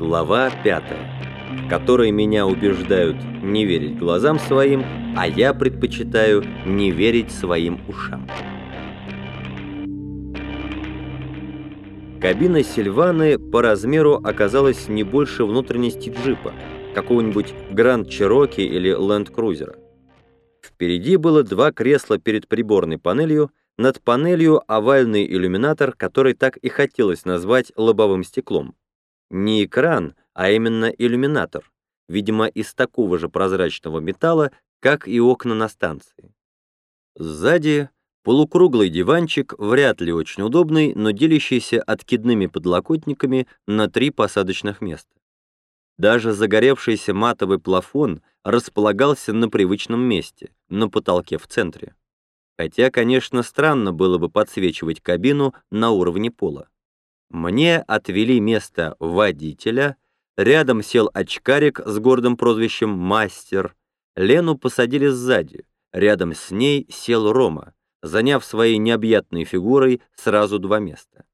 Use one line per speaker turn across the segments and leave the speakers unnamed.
Глава 5, в которой меня убеждают не верить глазам своим, а я предпочитаю не верить своим ушам. Кабина Сильваны по размеру оказалась не больше внутренности джипа, какого-нибудь Гранд Чироки или Ленд Крузера. Впереди было два кресла перед приборной панелью, над панелью овальный иллюминатор, который так и хотелось назвать лобовым стеклом. Не экран, а именно иллюминатор, видимо, из такого же прозрачного металла, как и окна на станции. Сзади полукруглый диванчик, вряд ли очень удобный, но делящийся откидными подлокотниками на три посадочных места. Даже загоревшийся матовый плафон располагался на привычном месте, на потолке в центре. Хотя, конечно, странно было бы подсвечивать кабину на уровне пола. Мне отвели место водителя, рядом сел очкарик с гордым прозвищем «Мастер». Лену посадили сзади, рядом с ней сел Рома, заняв своей необъятной фигурой сразу два места.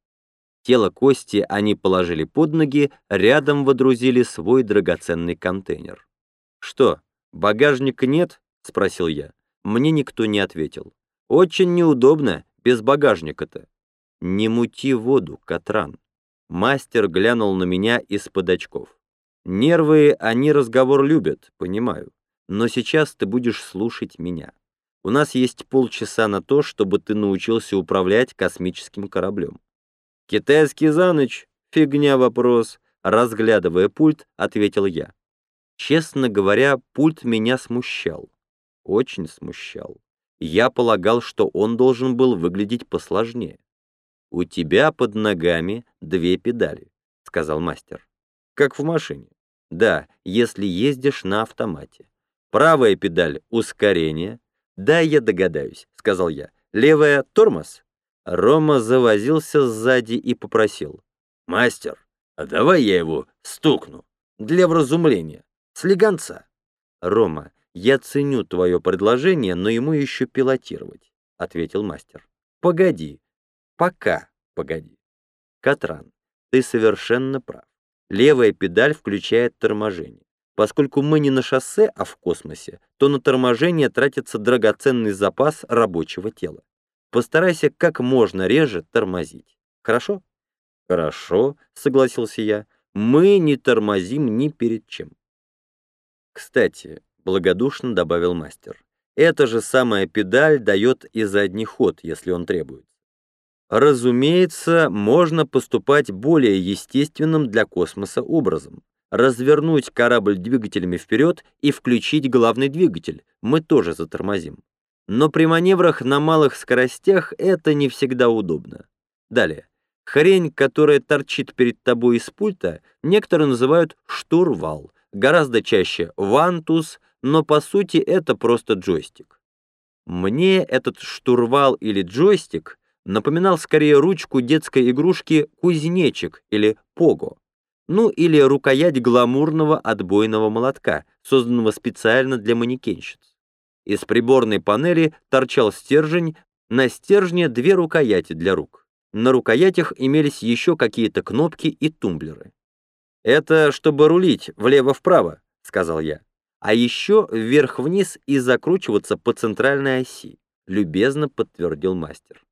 Тело Кости они положили под ноги, рядом водрузили свой драгоценный контейнер. «Что, багажника нет?» — спросил я. Мне никто не ответил. «Очень неудобно, без багажника-то». «Не мути воду, Катран». Мастер глянул на меня из-под очков. «Нервы, они разговор любят, понимаю. Но сейчас ты будешь слушать меня. У нас есть полчаса на то, чтобы ты научился управлять космическим кораблем». «Китайский за ночь? Фигня вопрос», — разглядывая пульт, ответил я. Честно говоря, пульт меня смущал. Очень смущал. Я полагал, что он должен был выглядеть посложнее. «У тебя под ногами две педали», — сказал мастер. «Как в машине». «Да, если ездишь на автомате. Правая педаль — ускорение». «Да, я догадаюсь», — сказал я. «Левая — тормоз». Рома завозился сзади и попросил. «Мастер, а давай я его стукну. Для вразумления. Слегонца». «Рома, я ценю твое предложение, но ему еще пилотировать», — ответил мастер. «Погоди, Пока, погоди. Катран, ты совершенно прав. Левая педаль включает торможение. Поскольку мы не на шоссе, а в космосе, то на торможение тратится драгоценный запас рабочего тела. Постарайся как можно реже тормозить. Хорошо? Хорошо, согласился я. Мы не тормозим ни перед чем. Кстати, благодушно добавил мастер, эта же самая педаль дает и задний ход, если он требует. Разумеется, можно поступать более естественным для космоса образом. Развернуть корабль двигателями вперед и включить главный двигатель. Мы тоже затормозим. Но при маневрах на малых скоростях это не всегда удобно. Далее. Хрень, которая торчит перед тобой из пульта, некоторые называют штурвал, гораздо чаще вантус, но по сути это просто джойстик. Мне этот штурвал или джойстик напоминал скорее ручку детской игрушки «кузнечик» или «пого», ну или рукоять гламурного отбойного молотка, созданного специально для манекенщиц. Из приборной панели торчал стержень, на стержне две рукояти для рук. На рукоятях имелись еще какие-то кнопки и тумблеры. «Это чтобы рулить влево-вправо», — сказал я. «А еще вверх-вниз и закручиваться по центральной оси», — любезно подтвердил мастер.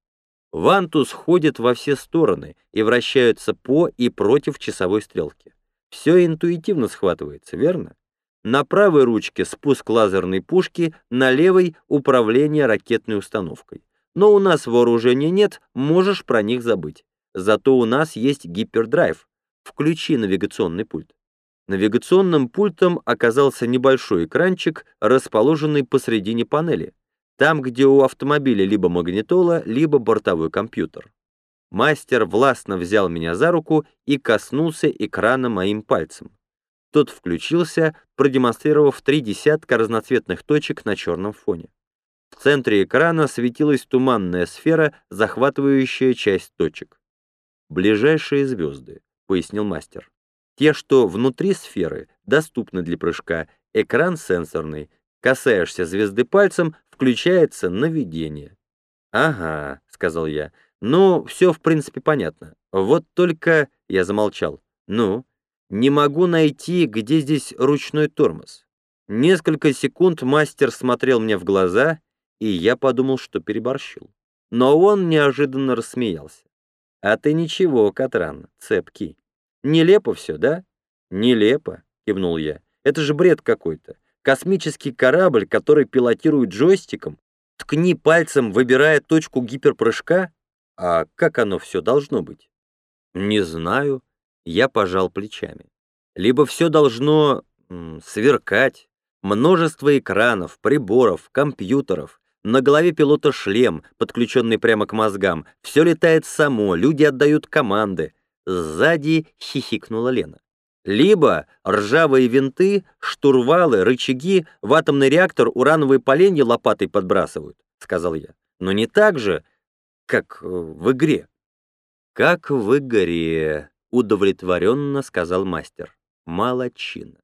Вантус ходит во все стороны и вращаются по и против часовой стрелки. Все интуитивно схватывается, верно? На правой ручке спуск лазерной пушки, на левой — управление ракетной установкой. Но у нас вооружения нет, можешь про них забыть. Зато у нас есть гипердрайв. Включи навигационный пульт. Навигационным пультом оказался небольшой экранчик, расположенный посредине панели там, где у автомобиля либо магнитола, либо бортовой компьютер. Мастер властно взял меня за руку и коснулся экрана моим пальцем. Тот включился, продемонстрировав три десятка разноцветных точек на черном фоне. В центре экрана светилась туманная сфера, захватывающая часть точек. «Ближайшие звезды», — пояснил мастер. «Те, что внутри сферы, доступны для прыжка. Экран сенсорный. Касаешься звезды пальцем, включается наведение. «Ага», — сказал я, — «ну, все в принципе понятно. Вот только...» — я замолчал. «Ну?» Не могу найти, где здесь ручной тормоз. Несколько секунд мастер смотрел мне в глаза, и я подумал, что переборщил. Но он неожиданно рассмеялся. «А ты ничего, Катран, цепкий. Нелепо все, да?» «Нелепо», — кивнул я. «Это же бред какой-то. Космический корабль, который пилотирует джойстиком, ткни пальцем, выбирая точку гиперпрыжка? А как оно все должно быть?» «Не знаю», — я пожал плечами. «Либо все должно сверкать, множество экранов, приборов, компьютеров, на голове пилота шлем, подключенный прямо к мозгам. Все летает само, люди отдают команды. Сзади хихикнула Лена. Либо ржавые винты, штурвалы, рычаги в атомный реактор урановые поленья лопатой подбрасывают, сказал я. Но не так же, как в игре. Как в игре, удовлетворенно сказал мастер. Молодчина.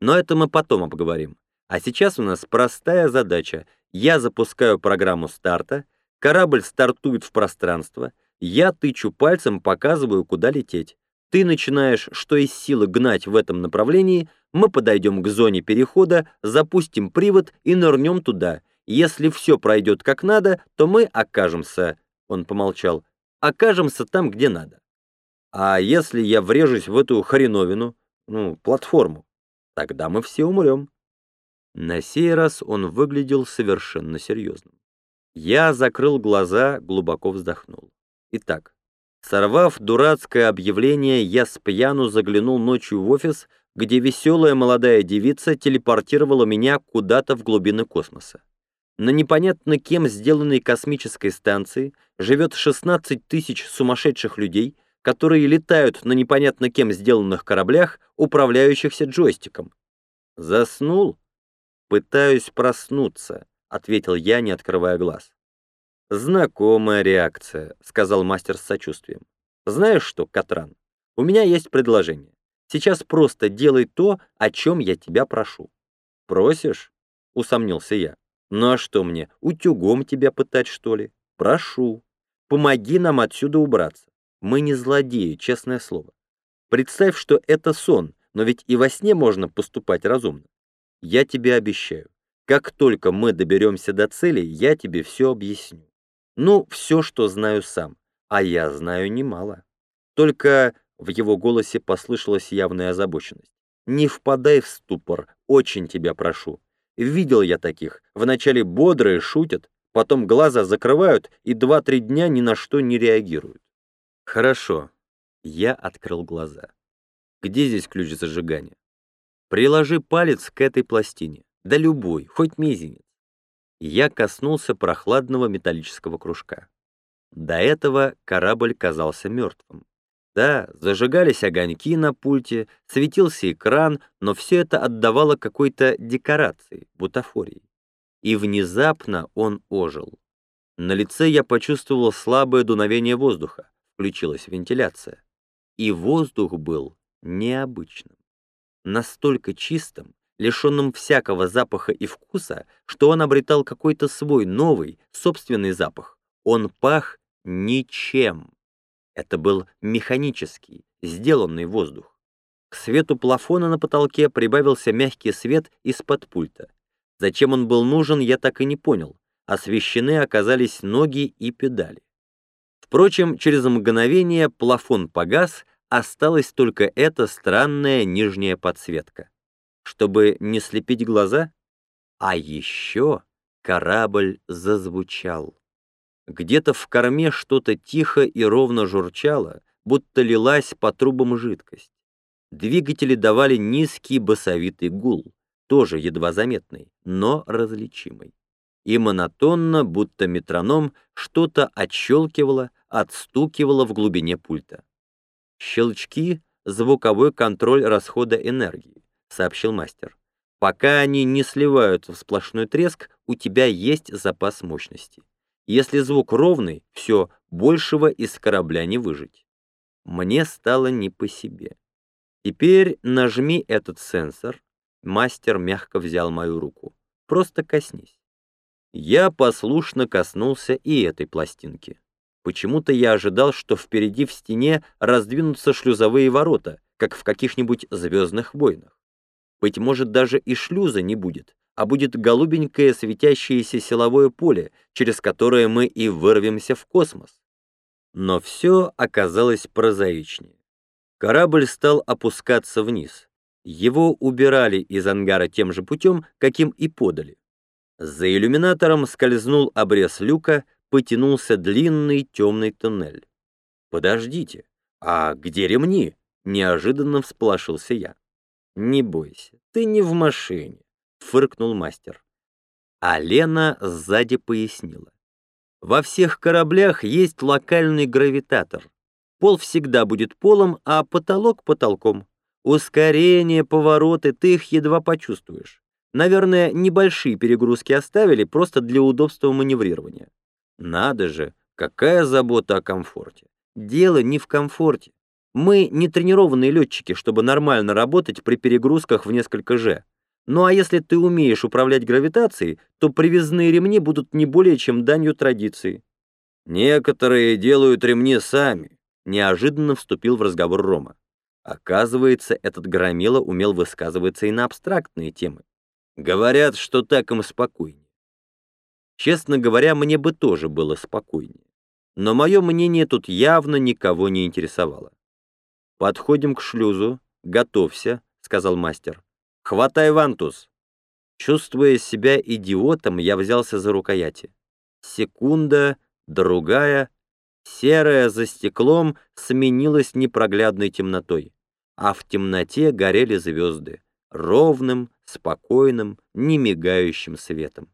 Но это мы потом обговорим. А сейчас у нас простая задача я запускаю программу старта, корабль стартует в пространство, я тычу пальцем, показываю, куда лететь. Ты начинаешь, что из силы гнать в этом направлении, мы подойдем к зоне перехода, запустим привод и нырнем туда. Если все пройдет как надо, то мы окажемся, он помолчал, окажемся там, где надо. А если я врежусь в эту хреновину, ну, платформу, тогда мы все умрем. На сей раз он выглядел совершенно серьезным. Я закрыл глаза, глубоко вздохнул. Итак, сорвав дурацкое объявление, я с пьяну заглянул ночью в офис, где веселая молодая девица телепортировала меня куда-то в глубины космоса. На непонятно кем сделанной космической станции живет 16 тысяч сумасшедших людей, которые летают на непонятно кем сделанных кораблях, управляющихся джойстиком. Заснул? «Пытаюсь проснуться», — ответил я, не открывая глаз. «Знакомая реакция», — сказал мастер с сочувствием. «Знаешь что, Катран, у меня есть предложение. Сейчас просто делай то, о чем я тебя прошу». «Просишь?» — усомнился я. «Ну а что мне, утюгом тебя пытать, что ли? Прошу. Помоги нам отсюда убраться. Мы не злодеи, честное слово. Представь, что это сон, но ведь и во сне можно поступать разумно. Я тебе обещаю, как только мы доберемся до цели, я тебе все объясню. Ну, все, что знаю сам, а я знаю немало. Только в его голосе послышалась явная озабоченность. Не впадай в ступор, очень тебя прошу. Видел я таких, вначале бодрые шутят, потом глаза закрывают и два-три дня ни на что не реагируют. Хорошо, я открыл глаза. Где здесь ключ зажигания? Приложи палец к этой пластине, да любой, хоть мизинец. Я коснулся прохладного металлического кружка. До этого корабль казался мертвым. Да, зажигались огоньки на пульте, светился экран, но все это отдавало какой-то декорации, бутафории. И внезапно он ожил. На лице я почувствовал слабое дуновение воздуха, включилась вентиляция. И воздух был необычным настолько чистым, лишенным всякого запаха и вкуса, что он обретал какой-то свой новый, собственный запах. Он пах ничем. Это был механический, сделанный воздух. К свету плафона на потолке прибавился мягкий свет из-под пульта. Зачем он был нужен, я так и не понял. Освещены оказались ноги и педали. Впрочем, через мгновение плафон погас, осталась только эта странная нижняя подсветка. Чтобы не слепить глаза? А еще корабль зазвучал. Где-то в корме что-то тихо и ровно журчало, будто лилась по трубам жидкость. Двигатели давали низкий басовитый гул, тоже едва заметный, но различимый. И монотонно, будто метроном, что-то отщелкивало, отстукивало в глубине пульта. «Щелчки — звуковой контроль расхода энергии», — сообщил мастер. «Пока они не сливаются в сплошной треск, у тебя есть запас мощности. Если звук ровный, все, большего из корабля не выжить». Мне стало не по себе. «Теперь нажми этот сенсор». Мастер мягко взял мою руку. «Просто коснись». Я послушно коснулся и этой пластинки. Почему-то я ожидал, что впереди в стене раздвинутся шлюзовые ворота, как в каких-нибудь «Звездных войнах». Быть может, даже и шлюза не будет, а будет голубенькое светящееся силовое поле, через которое мы и вырвемся в космос. Но все оказалось прозаичнее. Корабль стал опускаться вниз. Его убирали из ангара тем же путем, каким и подали. За иллюминатором скользнул обрез люка, потянулся длинный темный туннель. «Подождите, а где ремни?» — неожиданно всполошился я. «Не бойся, ты не в машине», — фыркнул мастер. А Лена сзади пояснила. «Во всех кораблях есть локальный гравитатор. Пол всегда будет полом, а потолок — потолком. Ускорение, повороты, ты их едва почувствуешь. Наверное, небольшие перегрузки оставили просто для удобства маневрирования. Надо же, какая забота о комфорте. Дело не в комфорте. Мы не тренированные летчики, чтобы нормально работать при перегрузках в несколько же. Ну а если ты умеешь управлять гравитацией, то привязные ремни будут не более чем данью традиции. Некоторые делают ремни сами, неожиданно вступил в разговор Рома. Оказывается, этот громила умел высказываться и на абстрактные темы. Говорят, что так им спокойнее. Честно говоря, мне бы тоже было спокойнее. Но мое мнение тут явно никого не интересовало. «Подходим к шлюзу. Готовься», — сказал мастер. «Хватай вантус». Чувствуя себя идиотом, я взялся за рукояти. Секунда, другая, Серое за стеклом сменилось непроглядной темнотой, а в темноте горели звезды, ровным, спокойным, немигающим светом.